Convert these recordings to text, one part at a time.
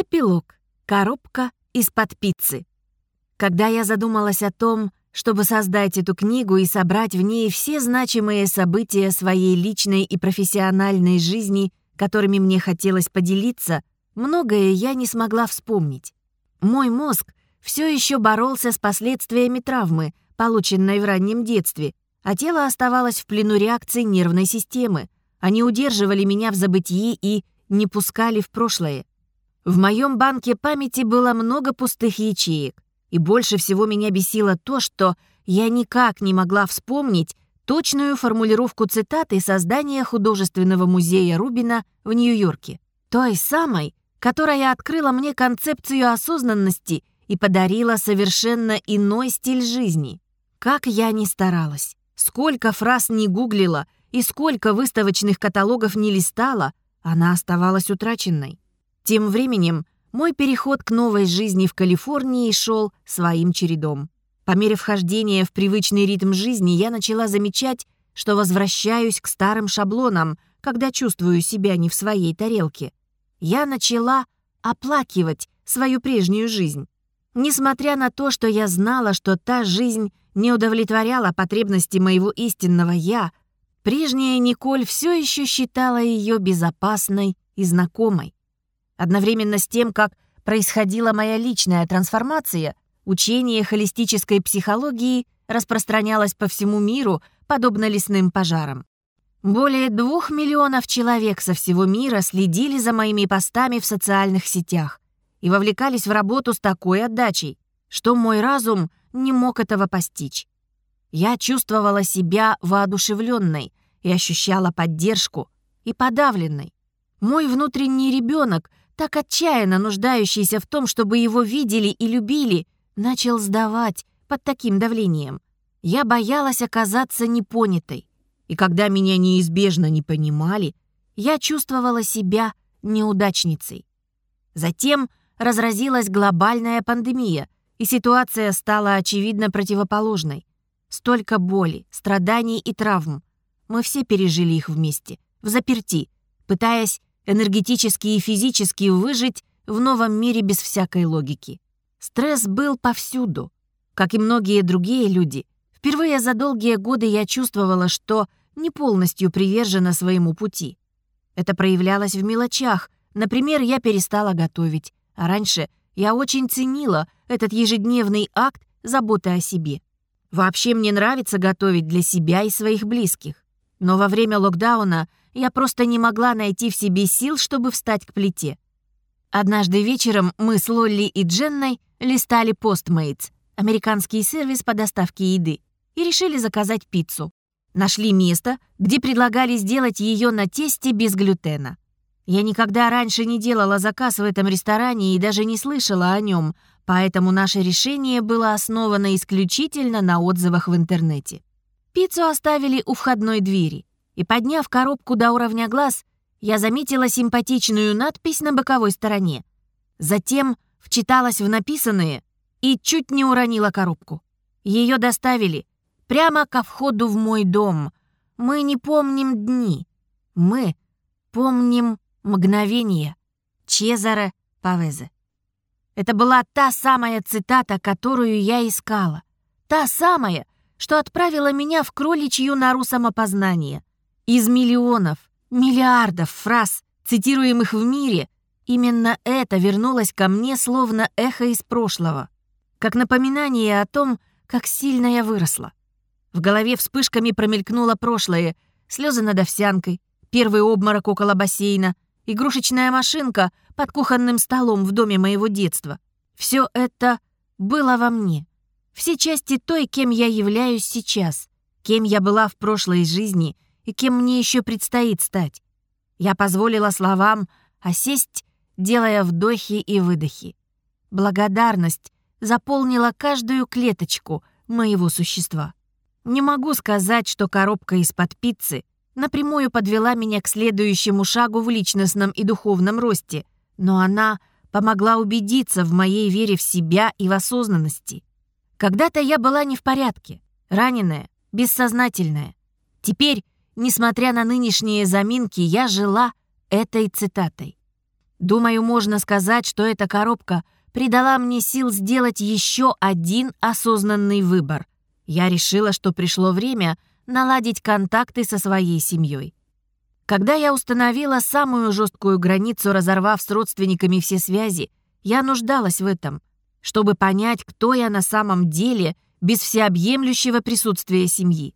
Эпилог. Коробка из-под пиццы. Когда я задумалась о том, чтобы создать эту книгу и собрать в ней все значимые события своей личной и профессиональной жизни, которыми мне хотелось поделиться, многое я не смогла вспомнить. Мой мозг все еще боролся с последствиями травмы, полученной в раннем детстве, а тело оставалось в плену реакции нервной системы. Они удерживали меня в забытии и не пускали в прошлое. В моем банке памяти было много пустых ячеек, и больше всего меня бесило то, что я никак не могла вспомнить точную формулировку цитаты создания художественного музея Рубина в Нью-Йорке. Той самой, которая открыла мне концепцию осознанности и подарила совершенно иной стиль жизни. Как я ни старалась, сколько фраз не гуглила и сколько выставочных каталогов не листала, она оставалась утраченной. Тем временем мой переход к новой жизни в Калифорнии шел своим чередом. По мере вхождения в привычный ритм жизни я начала замечать, что возвращаюсь к старым шаблонам, когда чувствую себя не в своей тарелке. Я начала оплакивать свою прежнюю жизнь. Несмотря на то, что я знала, что та жизнь не удовлетворяла потребности моего истинного «я», прежняя Николь все еще считала ее безопасной и знакомой. Одновременно с тем, как происходила моя личная трансформация, учение холистической психологии распространялось по всему миру, подобно лесным пожарам. Более двух миллионов человек со всего мира следили за моими постами в социальных сетях и вовлекались в работу с такой отдачей, что мой разум не мог этого постичь. Я чувствовала себя воодушевленной и ощущала поддержку и подавленной. Мой внутренний ребенок так отчаянно нуждающийся в том, чтобы его видели и любили, начал сдавать под таким давлением. Я боялась оказаться непонятой. И когда меня неизбежно не понимали, я чувствовала себя неудачницей. Затем разразилась глобальная пандемия, и ситуация стала очевидно противоположной. Столько боли, страданий и травм. Мы все пережили их вместе, в заперти, пытаясь энергетически и физически выжить в новом мире без всякой логики. Стресс был повсюду. Как и многие другие люди, впервые за долгие годы я чувствовала, что не полностью привержена своему пути. Это проявлялось в мелочах. Например, я перестала готовить, а раньше я очень ценила этот ежедневный акт заботы о себе. Вообще мне нравится готовить для себя и своих близких. Но во время локдауна я просто не могла найти в себе сил, чтобы встать к плите. Однажды вечером мы с Лолли и Дженной листали Postmates, американский сервис по доставке еды, и решили заказать пиццу. Нашли место, где предлагали сделать ее на тесте без глютена. Я никогда раньше не делала заказ в этом ресторане и даже не слышала о нем, поэтому наше решение было основано исключительно на отзывах в интернете. Пиццу оставили у входной двери, и, подняв коробку до уровня глаз, я заметила симпатичную надпись на боковой стороне. Затем вчиталась в написанное и чуть не уронила коробку. Ее доставили прямо ко входу в мой дом. Мы не помним дни. Мы помним мгновение. Чезаре Павезе. Это была та самая цитата, которую я искала. Та самая, что отправила меня в кроличью нору самопознания. Из миллионов, миллиардов фраз, цитируемых в мире, именно это вернулось ко мне словно эхо из прошлого, как напоминание о том, как сильно я выросла. В голове вспышками промелькнуло прошлое, слезы над овсянкой, первый обморок около бассейна, игрушечная машинка под кухонным столом в доме моего детства. Все это было во мне все части той, кем я являюсь сейчас, кем я была в прошлой жизни и кем мне еще предстоит стать. Я позволила словам осесть, делая вдохи и выдохи. Благодарность заполнила каждую клеточку моего существа. Не могу сказать, что коробка из-под пиццы напрямую подвела меня к следующему шагу в личностном и духовном росте, но она помогла убедиться в моей вере в себя и в осознанности. Когда-то я была не в порядке, раненая, бессознательная. Теперь, несмотря на нынешние заминки, я жила этой цитатой. Думаю, можно сказать, что эта коробка придала мне сил сделать еще один осознанный выбор. Я решила, что пришло время наладить контакты со своей семьей. Когда я установила самую жесткую границу, разорвав с родственниками все связи, я нуждалась в этом, чтобы понять, кто я на самом деле без всеобъемлющего присутствия семьи.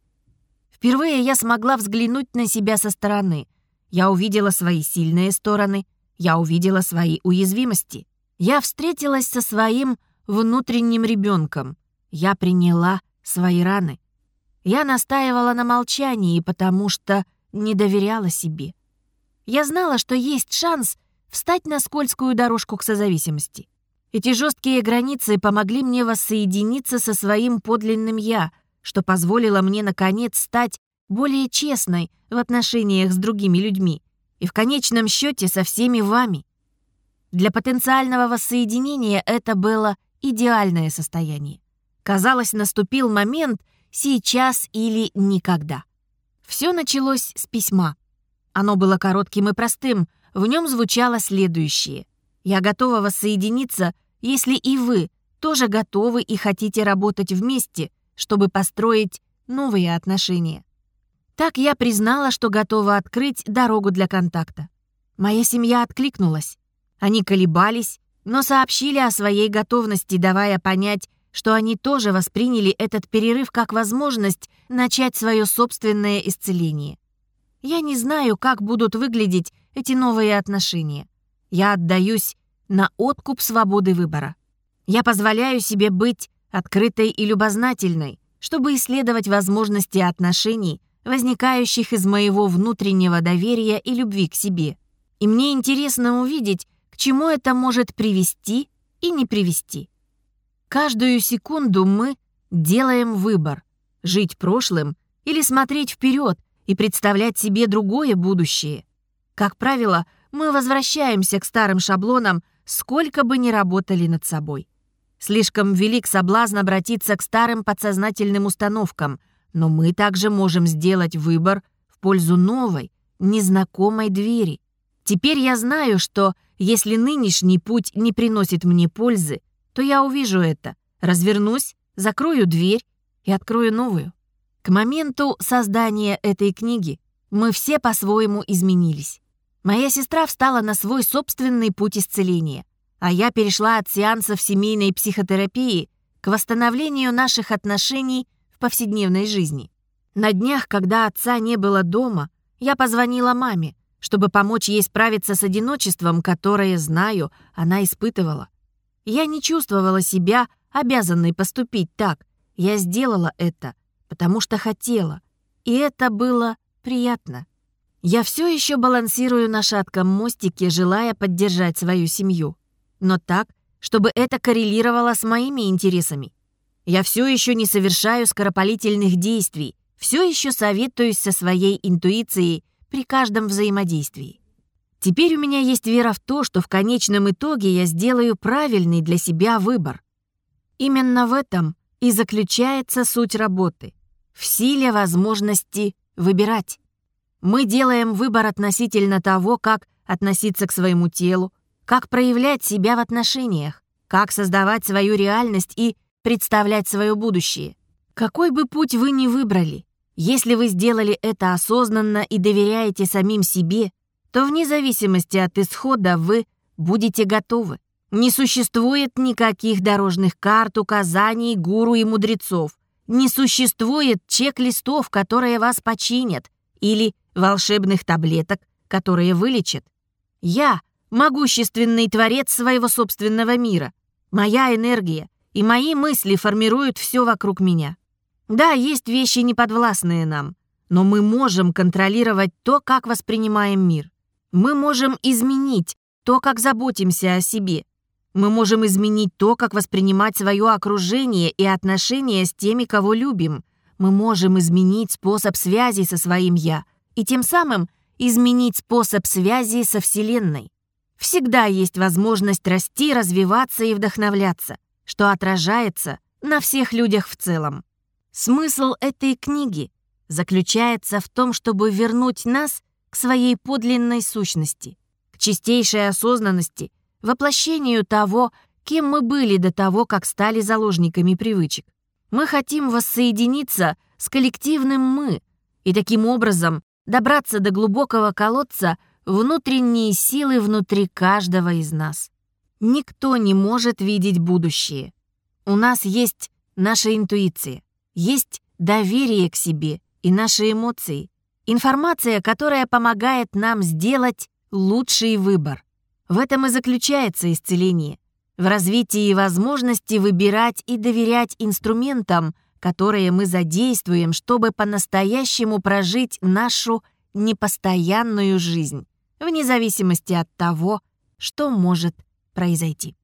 Впервые я смогла взглянуть на себя со стороны. Я увидела свои сильные стороны, я увидела свои уязвимости. Я встретилась со своим внутренним ребенком. Я приняла свои раны. Я настаивала на молчании, потому что не доверяла себе. Я знала, что есть шанс встать на скользкую дорожку к созависимости. Эти жесткие границы помогли мне воссоединиться со своим подлинным «я», что позволило мне, наконец, стать более честной в отношениях с другими людьми и в конечном счете со всеми вами. Для потенциального воссоединения это было идеальное состояние. Казалось, наступил момент сейчас или никогда. Все началось с письма. Оно было коротким и простым, в нем звучало следующее. «Я готова воссоединиться если и вы тоже готовы и хотите работать вместе, чтобы построить новые отношения. Так я признала, что готова открыть дорогу для контакта. Моя семья откликнулась. Они колебались, но сообщили о своей готовности, давая понять, что они тоже восприняли этот перерыв как возможность начать свое собственное исцеление. Я не знаю, как будут выглядеть эти новые отношения. Я отдаюсь на откуп свободы выбора. Я позволяю себе быть открытой и любознательной, чтобы исследовать возможности отношений, возникающих из моего внутреннего доверия и любви к себе. И мне интересно увидеть, к чему это может привести и не привести. Каждую секунду мы делаем выбор — жить прошлым или смотреть вперед и представлять себе другое будущее. Как правило, мы возвращаемся к старым шаблонам сколько бы ни работали над собой. Слишком велик соблазн обратиться к старым подсознательным установкам, но мы также можем сделать выбор в пользу новой, незнакомой двери. Теперь я знаю, что если нынешний путь не приносит мне пользы, то я увижу это, развернусь, закрою дверь и открою новую. К моменту создания этой книги мы все по-своему изменились. Моя сестра встала на свой собственный путь исцеления, а я перешла от сеансов семейной психотерапии к восстановлению наших отношений в повседневной жизни. На днях, когда отца не было дома, я позвонила маме, чтобы помочь ей справиться с одиночеством, которое, знаю, она испытывала. Я не чувствовала себя обязанной поступить так. Я сделала это, потому что хотела. И это было приятно. Я все еще балансирую на шатком мостике, желая поддержать свою семью. Но так, чтобы это коррелировало с моими интересами. Я все еще не совершаю скоропалительных действий, все еще советуюсь со своей интуицией при каждом взаимодействии. Теперь у меня есть вера в то, что в конечном итоге я сделаю правильный для себя выбор. Именно в этом и заключается суть работы. В силе возможности выбирать. Мы делаем выбор относительно того, как относиться к своему телу, как проявлять себя в отношениях, как создавать свою реальность и представлять свое будущее. Какой бы путь вы ни выбрали, если вы сделали это осознанно и доверяете самим себе, то вне зависимости от исхода вы будете готовы. Не существует никаких дорожных карт, указаний, гуру и мудрецов. Не существует чек-листов, которые вас починят, или волшебных таблеток, которые вылечат. Я — могущественный творец своего собственного мира. Моя энергия и мои мысли формируют все вокруг меня. Да, есть вещи неподвластные нам, но мы можем контролировать то, как воспринимаем мир. Мы можем изменить то, как заботимся о себе. Мы можем изменить то, как воспринимать свое окружение и отношения с теми, кого любим. Мы можем изменить способ связи со своим «я», и тем самым изменить способ связи со Вселенной. Всегда есть возможность расти, развиваться и вдохновляться, что отражается на всех людях в целом. Смысл этой книги заключается в том, чтобы вернуть нас к своей подлинной сущности, к чистейшей осознанности, воплощению того, кем мы были до того, как стали заложниками привычек. Мы хотим воссоединиться с коллективным «мы» и таким образом добраться до глубокого колодца внутренние силы внутри каждого из нас. Никто не может видеть будущее. У нас есть наша интуиция, есть доверие к себе и наши эмоции, информация, которая помогает нам сделать лучший выбор. В этом и заключается исцеление, в развитии возможности выбирать и доверять инструментам, которые мы задействуем, чтобы по-настоящему прожить нашу непостоянную жизнь, вне зависимости от того, что может произойти.